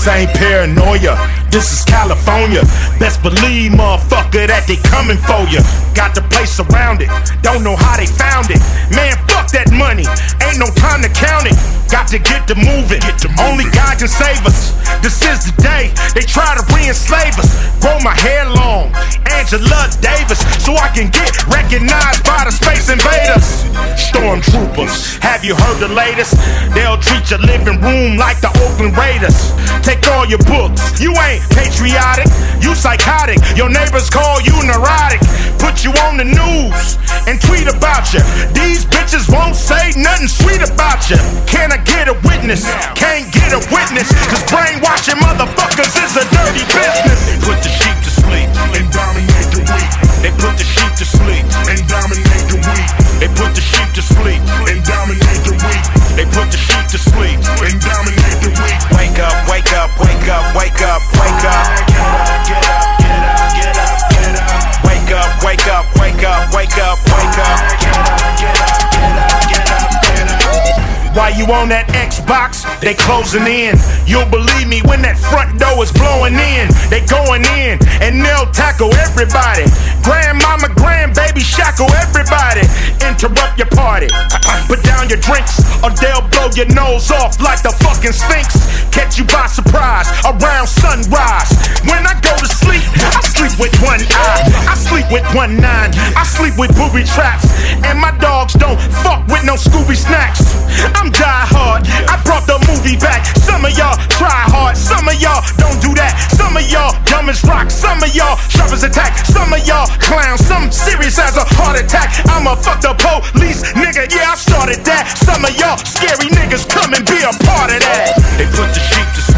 This ain't paranoia. This is California. Best believe, motherfucker, that they coming for you. Got the place surrounded. Don't know how they found it. Man, fuck that money. Ain't no time to count it. Got to get to moving. Get to moving. Only God can save us. This is the day they try to re-enslave us. Grow my hair long, Angela Davis, so I can get recognized by the space invaders. Stormtroopers, have you heard the latest? They'll treat your living room like the Oakland Raiders. Take all your books, you ain't patriotic, you psychotic. Your neighbors call you neurotic. Put you on the news and tweet about you. These bitches won't say nothing sweet about you. Can I get a witness? Can't get a witness, cause brainwashing motherfuckers is a dirty business. Put the sheep to sleep and dominate on that Xbox, they closing in. You'll believe me when that front door is blowing in. They going in and they'll tackle everybody. Grandmama, grandbaby, shackle everybody. Interrupt your party. Put down your drinks or they'll blow your nose off like the fucking Sphinx. Catch you by surprise around sunrise. When I go to sleep, I sleep with one eye. I sleep with one nine. I sleep with booby traps. And my dogs don't fuck with no Scooby snacks. I'm die hard. I brought the movie back. Some of y'all rock. Some of y'all sharp as attack. Some of y'all clowns. Some serious as a heart attack. I'ma fuck the police, nigga. Yeah, I started that. Some of y'all scary niggas come and be a part of that. They put the sheep to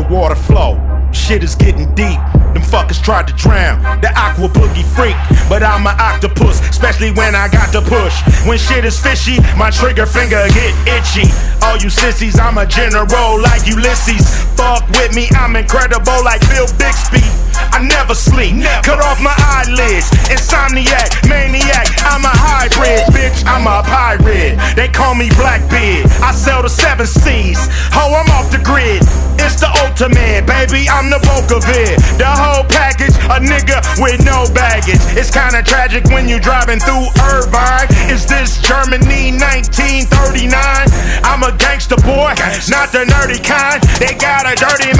up. Underwater flow, shit is getting deep. Them fuckers tried to drown the aqua boogie freak, but I'm an octopus, especially when I got to push. When shit is fishy, my trigger finger get itchy. All you sissies, I'm a general like Ulysses. Fuck with me, I'm incredible like Bill Bixby. I never sleep, cut off my eyelids. Insomniac, maniac, I'm a hybrid, bitch. I'm a pirate. They call me Blackbeard. I sell the seven seas. Ho, I'm off the grid. Ultimate, baby. I'm the bulk of it. The whole package, a nigga with no baggage. It's kinda tragic when you driving through Irvine. Is this Germany 1939? I'm a gangster boy, not the nerdy kind. They got a dirty